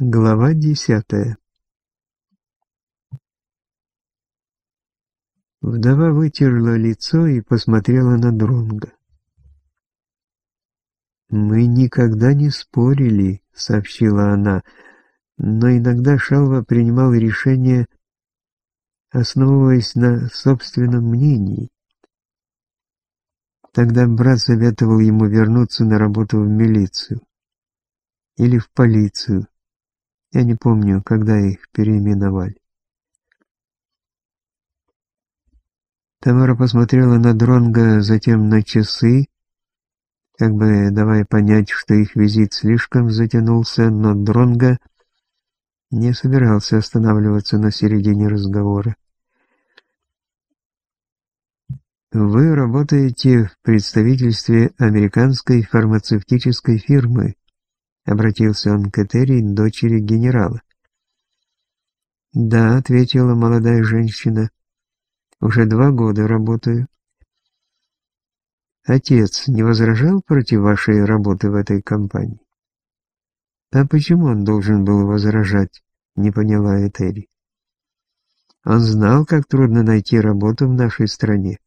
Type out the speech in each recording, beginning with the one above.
Глава десятая Вдова вытерла лицо и посмотрела на Дронга. «Мы никогда не спорили», — сообщила она, — «но иногда Шалва принимал решения, основываясь на собственном мнении. Тогда брат советовал ему вернуться на работу в милицию или в полицию. Я не помню, когда их переименовали. Тамара посмотрела на Дронга, затем на часы, как бы давая понять, что их визит слишком затянулся, но Дронга не собирался останавливаться на середине разговора. Вы работаете в представительстве американской фармацевтической фирмы, обратился он к Этери, дочери генерала. Да, ответила молодая женщина. Уже два года работаю. Отец не возражал против вашей работы в этой компании? А почему он должен был возражать? Не поняла Этери. Он знал, как трудно найти работу в нашей стране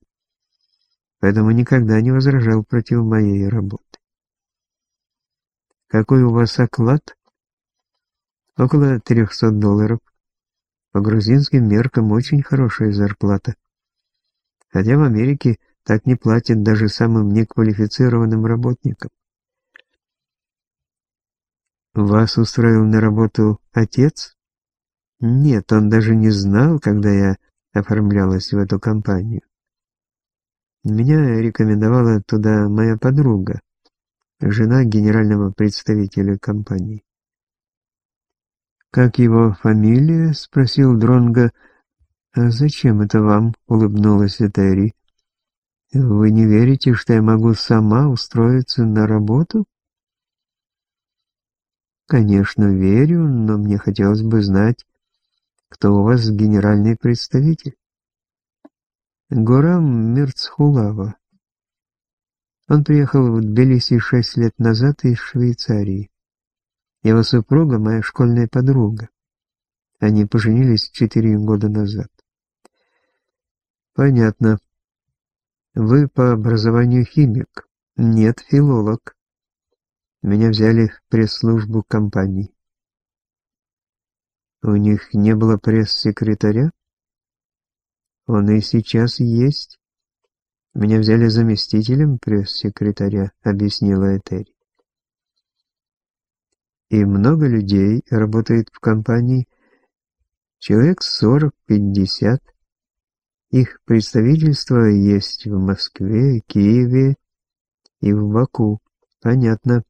поэтому никогда не возражал против моей работы. Какой у вас оклад? Около 300 долларов. По грузинским меркам очень хорошая зарплата. Хотя в Америке так не платят даже самым неквалифицированным работникам. Вас устроил на работу отец? Нет, он даже не знал, когда я оформлялась в эту компанию. Меня рекомендовала туда моя подруга, жена генерального представителя компании. «Как его фамилия?» — спросил Дронга. «А зачем это вам?» — улыбнулась Этери. «Вы не верите, что я могу сама устроиться на работу?» «Конечно, верю, но мне хотелось бы знать, кто у вас генеральный представитель». Горам Мирцхулава. Он приехал в Тбилиси шесть лет назад из Швейцарии. Его супруга – моя школьная подруга. Они поженились четыре года назад. Понятно. Вы по образованию химик? Нет, филолог. Меня взяли в пресс-службу компании. У них не было пресс-секретаря? Он и сейчас есть. Меня взяли заместителем пресс-секретаря, объяснила Этери. И много людей работает в компании, человек 40-50. Их представительство есть в Москве, Киеве и в Баку. Понятно.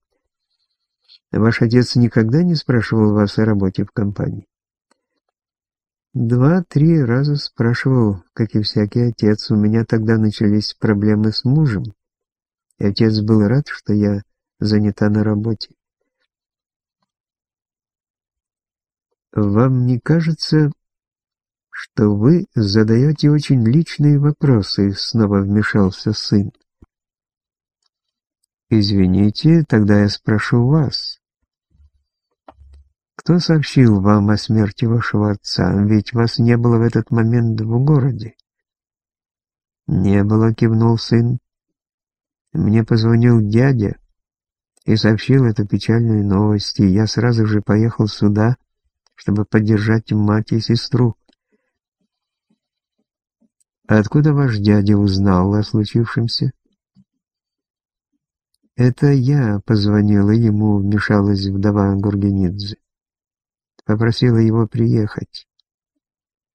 Ваш отец никогда не спрашивал вас о работе в компании? Два-три раза спрашивал, как и всякий отец, у меня тогда начались проблемы с мужем, и отец был рад, что я занята на работе. Вам не кажется, что вы задаете очень личные вопросы, снова вмешался сын. Извините, тогда я спрошу вас. Кто сообщил вам о смерти вашего отца? Ведь вас не было в этот момент в городе. Не было, кивнул сын. Мне позвонил дядя и сообщил эту печальную новость, и я сразу же поехал сюда, чтобы поддержать мать и сестру. Откуда ваш дядя узнал о случившемся? Это я позвонила ему, вмешалась вдова Гургенидзе попросила его приехать.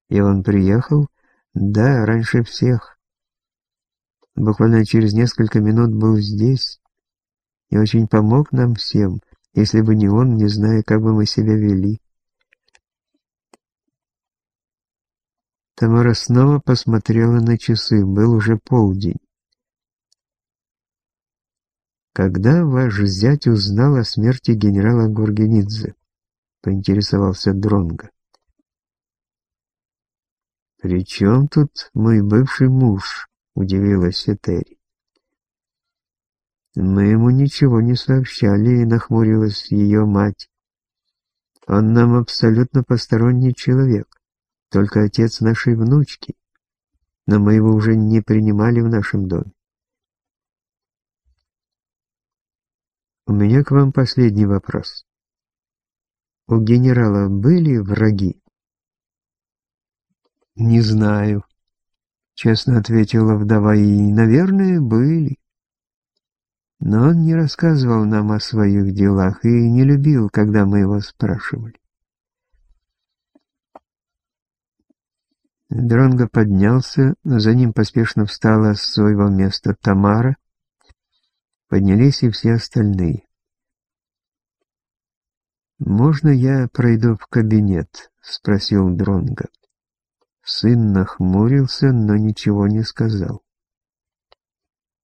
И он приехал? Да, раньше всех. Буквально через несколько минут был здесь и очень помог нам всем. Если бы не он, не знаю, как бы мы себя вели. Тамара снова посмотрела на часы, был уже полдень. Когда ваш зять узнал о смерти генерала Гургенидзе? Поинтересовался Дронго. «При чем тут мой бывший муж?» — удивилась Этери. «Мы ему ничего не сообщали», — нахмурилась ее мать. Он нам абсолютно посторонний человек, только отец нашей внучки, но мы его уже не принимали в нашем доме. У меня к вам последний вопрос. У генерала были враги? Не знаю, честно ответила вдова, и, наверное, были. Но он не рассказывал нам о своих делах и не любил, когда мы его спрашивали. Дронго поднялся, за ним поспешно встала с своего места Тамара, поднялись и все остальные. «Можно я пройду в кабинет?» — спросил Дронго. Сын нахмурился, но ничего не сказал.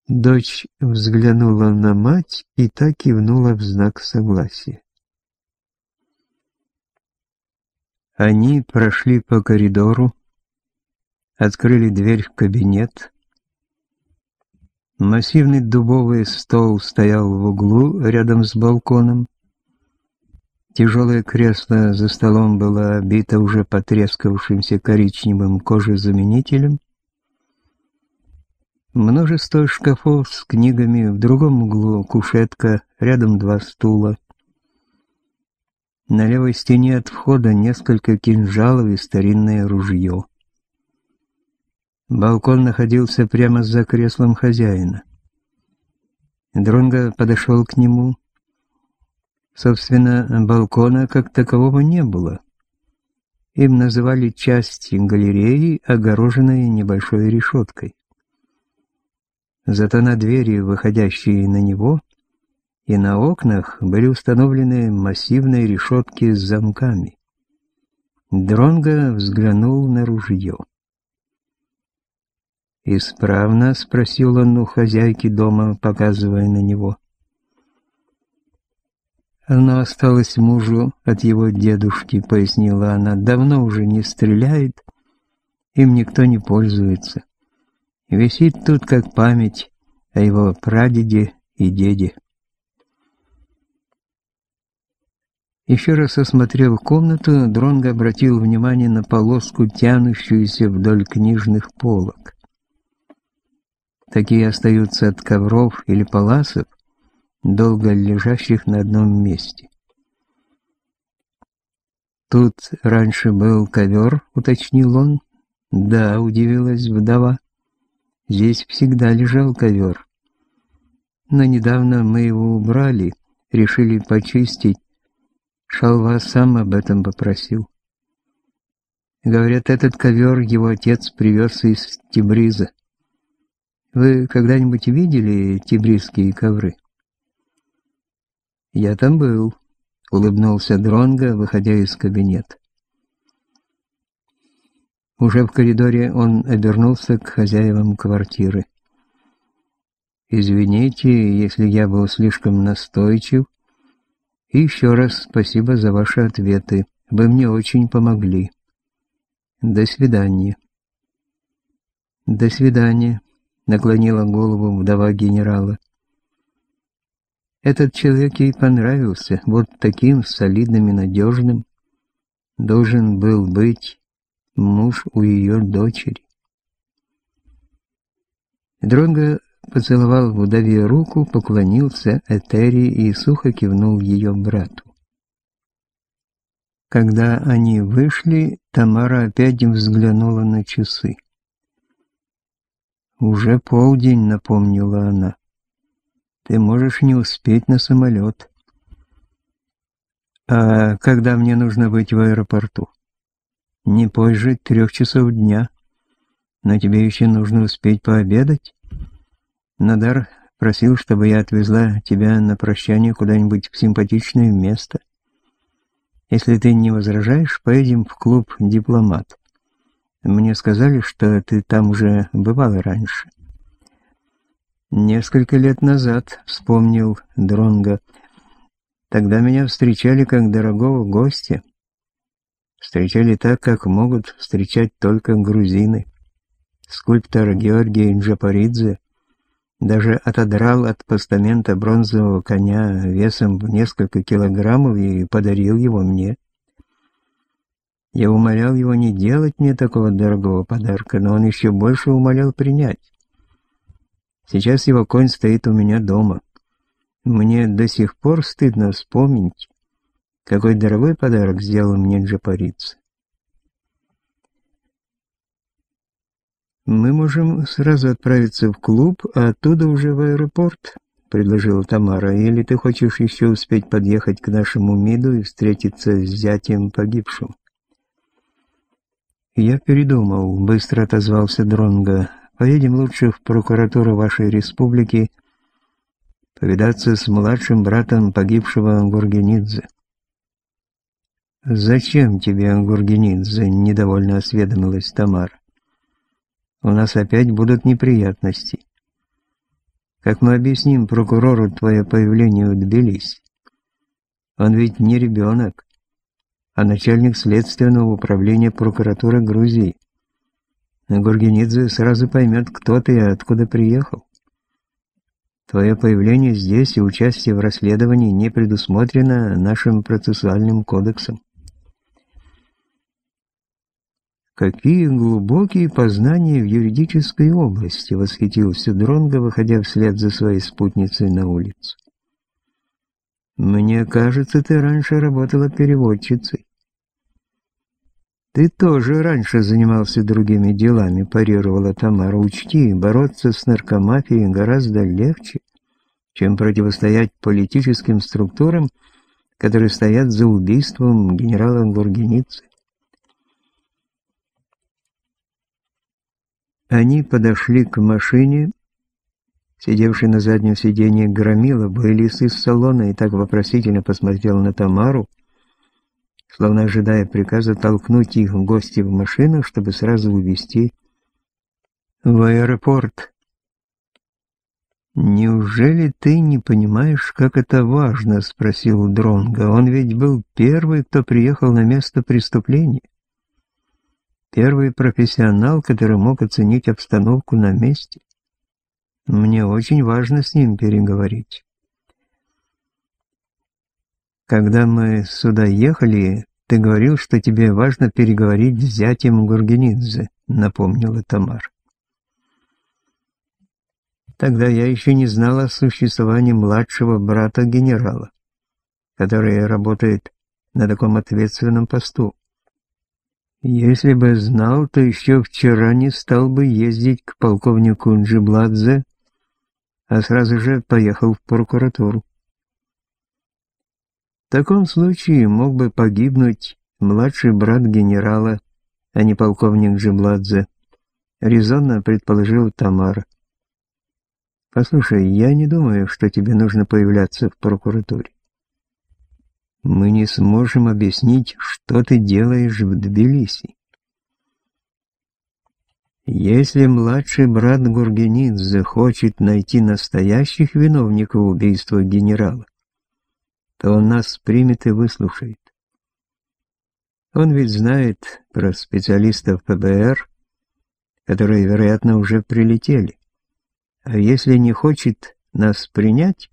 Дочь взглянула на мать и так кивнула в знак согласия. Они прошли по коридору, открыли дверь в кабинет. Массивный дубовый стол стоял в углу рядом с балконом. Тяжелое кресло за столом было обито уже потрескавшимся коричневым кожезаменителем. Множество шкафов с книгами, в другом углу кушетка, рядом два стула. На левой стене от входа несколько кинжалов и старинное ружье. Балкон находился прямо за креслом хозяина. Дронго подошел к нему. Собственно, балкона как такового не было. Им называли часть галереи, огороженной небольшой решеткой. Зато на двери, выходящие на него, и на окнах были установлены массивные решетки с замками. Дронго взглянул на ружье. «Исправно?» — спросил он у хозяйки дома, показывая на него. «Оно осталось мужу от его дедушки», — пояснила она. «Давно уже не стреляет, им никто не пользуется. Висит тут как память о его прадеде и деде». Еще раз осмотрев комнату, Дронго обратил внимание на полоску, тянущуюся вдоль книжных полок. Такие остаются от ковров или паласов, долго лежащих на одном месте. «Тут раньше был ковер», — уточнил он. «Да», — удивилась вдова. «Здесь всегда лежал ковер. Но недавно мы его убрали, решили почистить. Шалва сам об этом попросил. Говорят, этот ковер его отец привез из Тибриза. Вы когда-нибудь видели тибрисские ковры? Я там был, улыбнулся Дронго, выходя из кабинета. Уже в коридоре он обернулся к хозяевам квартиры. «Извините, если я был слишком настойчив. И еще раз спасибо за ваши ответы. Вы мне очень помогли. До свидания». «До свидания», наклонила голову вдова генерала. Этот человек ей понравился, вот таким солидным и надежным должен был быть муж у ее дочери. Дронго поцеловал вдове руку, поклонился Этери и сухо кивнул ее брату. Когда они вышли, Тамара опять взглянула на часы. «Уже полдень», — напомнила она. «Ты можешь не успеть на самолет». «А когда мне нужно быть в аэропорту?» «Не позже трех часов дня. Но тебе еще нужно успеть пообедать?» Надар просил, чтобы я отвезла тебя на прощание куда-нибудь в симпатичное место. Если ты не возражаешь, поедем в клуб «Дипломат». Мне сказали, что ты там уже бывал раньше. Несколько лет назад, вспомнил Дронго. Тогда меня встречали как дорогого гостя. Встречали так, как могут встречать только грузины. Скульптор Георгий Джапаридзе даже отодрал от постамента бронзового коня весом в несколько килограммов и подарил его мне. Я умолял его не делать мне такого дорогого подарка, но он еще больше умолял принять. Сейчас его конь стоит у меня дома. Мне до сих пор стыдно вспомнить, какой дорогой подарок сделал мне джапариц. «Мы можем сразу отправиться в клуб, а оттуда уже в аэропорт», — предложила Тамара. «Или ты хочешь еще успеть подъехать к нашему МИДу и встретиться с зятем погибшим?» «Я передумал», — быстро отозвался Дронга. «Поедем лучше в прокуратуру вашей республики повидаться с младшим братом погибшего Ангургенидзе». «Зачем тебе Ангургенидзе?» — недовольно осведомилась Тамара. «У нас опять будут неприятности. Как мы объясним прокурору твое появление в Тбилиси? Он ведь не ребенок а начальник следственного управления прокуратуры Грузии. Гургенидзе сразу поймет, кто ты и откуда приехал. Твое появление здесь и участие в расследовании не предусмотрено нашим процессуальным кодексом. Какие глубокие познания в юридической области, восхитился Дронго, выходя вслед за своей спутницей на улицу. Мне кажется, ты раньше работала переводчицей. «Ты тоже раньше занимался другими делами», – парировала Тамара. «Учти, бороться с наркомафией гораздо легче, чем противостоять политическим структурам, которые стоят за убийством генерала Гургеницы». Они подошли к машине, сидевший на заднем сиденье Громила, вылез из салона и так вопросительно посмотрел на Тамару, словно ожидая приказа толкнуть их в гости в машину, чтобы сразу увезти в аэропорт. «Неужели ты не понимаешь, как это важно?» — спросил Дронго. «Он ведь был первый, кто приехал на место преступления. Первый профессионал, который мог оценить обстановку на месте. Мне очень важно с ним переговорить». Когда мы сюда ехали, ты говорил, что тебе важно переговорить с зятем Гургенидзе, напомнила Тамар. Тогда я еще не знала о существовании младшего брата генерала, который работает на таком ответственном посту. Если бы знал, то еще вчера не стал бы ездить к полковнику Джибладзе, а сразу же поехал в прокуратуру. В таком случае мог бы погибнуть младший брат генерала, а не полковник Джибладзе, резонно предположил Тамара. Послушай, я не думаю, что тебе нужно появляться в прокуратуре. Мы не сможем объяснить, что ты делаешь в Тбилиси. Если младший брат Гургенидзе хочет найти настоящих виновников убийства генерала, то он нас примет и выслушает. Он ведь знает про специалистов ПБР, которые, вероятно, уже прилетели. А если не хочет нас принять,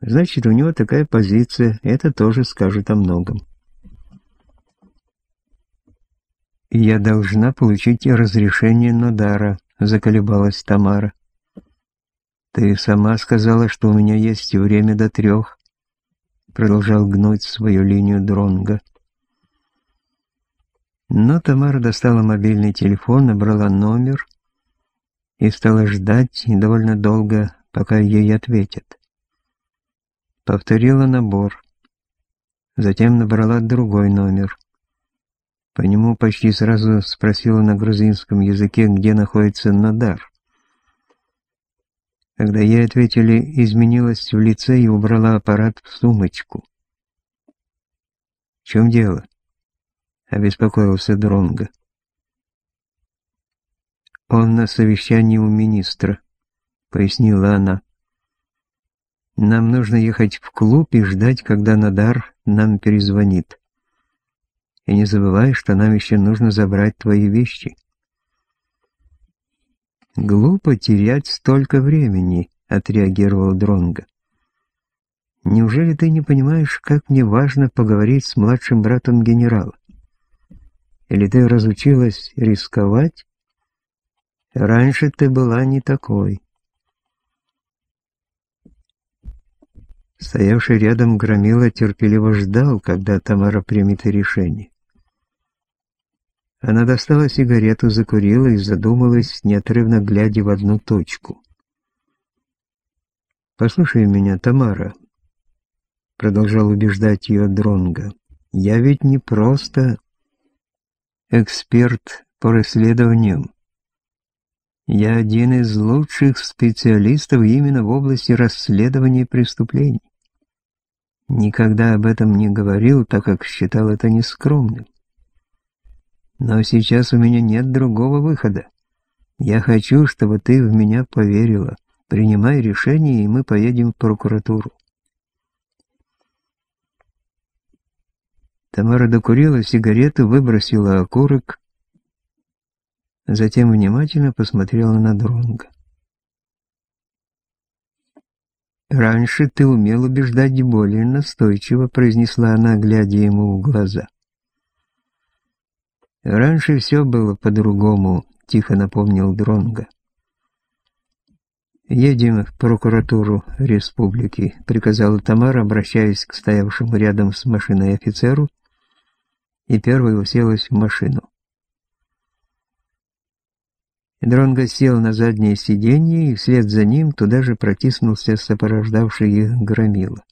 значит, у него такая позиция, это тоже скажет о многом. «Я должна получить разрешение Нодара», — заколебалась Тамара. «Ты сама сказала, что у меня есть время до трех продолжал гнуть свою линию Дронга. Но Тамара достала мобильный телефон, набрала номер и стала ждать довольно долго, пока ей ответят. Повторила набор. Затем набрала другой номер. По нему почти сразу спросила на грузинском языке, где находится Надар. Когда ей ответили, изменилась в лице и убрала аппарат в сумочку. «В чем дело?» — обеспокоился Дронго. «Он на совещании у министра», — пояснила она. «Нам нужно ехать в клуб и ждать, когда Надар нам перезвонит. И не забывай, что нам еще нужно забрать твои вещи». «Глупо терять столько времени», — отреагировал Дронго. «Неужели ты не понимаешь, как мне важно поговорить с младшим братом генерала? Или ты разучилась рисковать? Раньше ты была не такой. Стоявший рядом Громила терпеливо ждал, когда Тамара примет решение. Она достала сигарету, закурила и задумалась, неотрывно глядя в одну точку. «Послушай меня, Тамара», — продолжал убеждать ее Дронга. «Я ведь не просто эксперт по расследованиям. Я один из лучших специалистов именно в области расследования преступлений. Никогда об этом не говорил, так как считал это нескромным. Но сейчас у меня нет другого выхода. Я хочу, чтобы ты в меня поверила. Принимай решение, и мы поедем в прокуратуру. Тамара докурила сигарету, выбросила окурок, затем внимательно посмотрела на Дронга. «Раньше ты умел убеждать более настойчиво», — произнесла она, глядя ему в глаза. «Раньше все было по-другому», — тихо напомнил Дронга. «Едем в прокуратуру республики», — приказала Тамара, обращаясь к стоявшему рядом с машиной офицеру, и первой уселась в машину. Дронго сел на заднее сиденье, и вслед за ним туда же протиснулся сопровождавший их громила.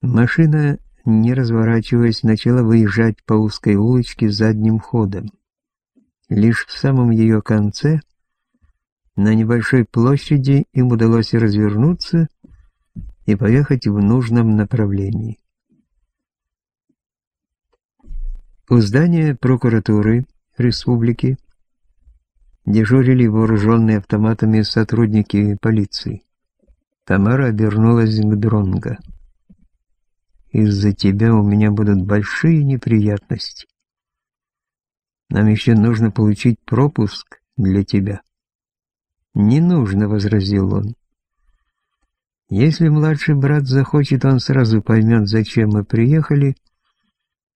Машина, не разворачиваясь, начала выезжать по узкой улочке задним ходом. Лишь в самом ее конце, на небольшой площади, им удалось развернуться и поехать в нужном направлении. У здания прокуратуры республики дежурили вооруженные автоматами сотрудники полиции. Тамара обернулась к Дронго. «Из-за тебя у меня будут большие неприятности. Нам еще нужно получить пропуск для тебя». «Не нужно», — возразил он. «Если младший брат захочет, он сразу поймет, зачем мы приехали,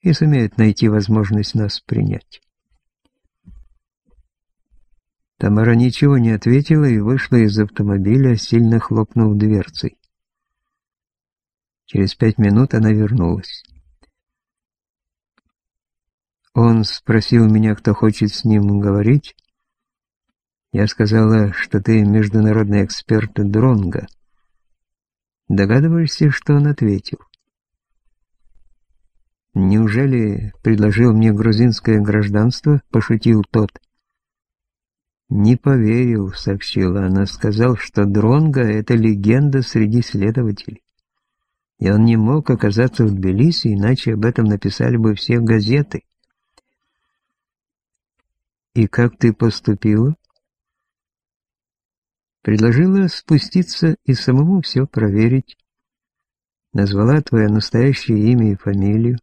и сумеет найти возможность нас принять». Тамара ничего не ответила и вышла из автомобиля, сильно хлопнув дверцей. Через пять минут она вернулась. Он спросил меня, кто хочет с ним говорить. Я сказала, что ты международный эксперт Дронга. Догадываешься, что он ответил? Неужели предложил мне грузинское гражданство? Пошутил тот. «Не поверил», — сообщила она, — сказал, что Дронга — это легенда среди следователей. И он не мог оказаться в Тбилиси, иначе об этом написали бы все газеты. «И как ты поступила?» Предложила спуститься и самому все проверить. Назвала твое настоящее имя и фамилию.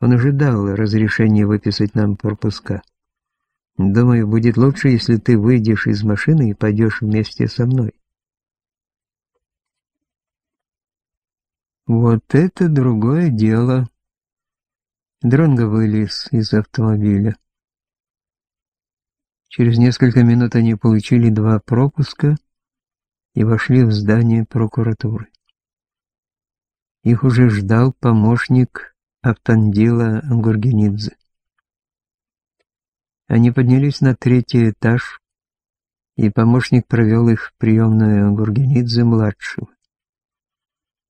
Он уже дал разрешение выписать нам пропуска. Думаю, будет лучше, если ты выйдешь из машины и пойдешь вместе со мной. Вот это другое дело. Дронго вылез из автомобиля. Через несколько минут они получили два пропуска и вошли в здание прокуратуры. Их уже ждал помощник Автандила Гургенидзе. Они поднялись на третий этаж, и помощник провел их в приемную Гургенидзе-младшего.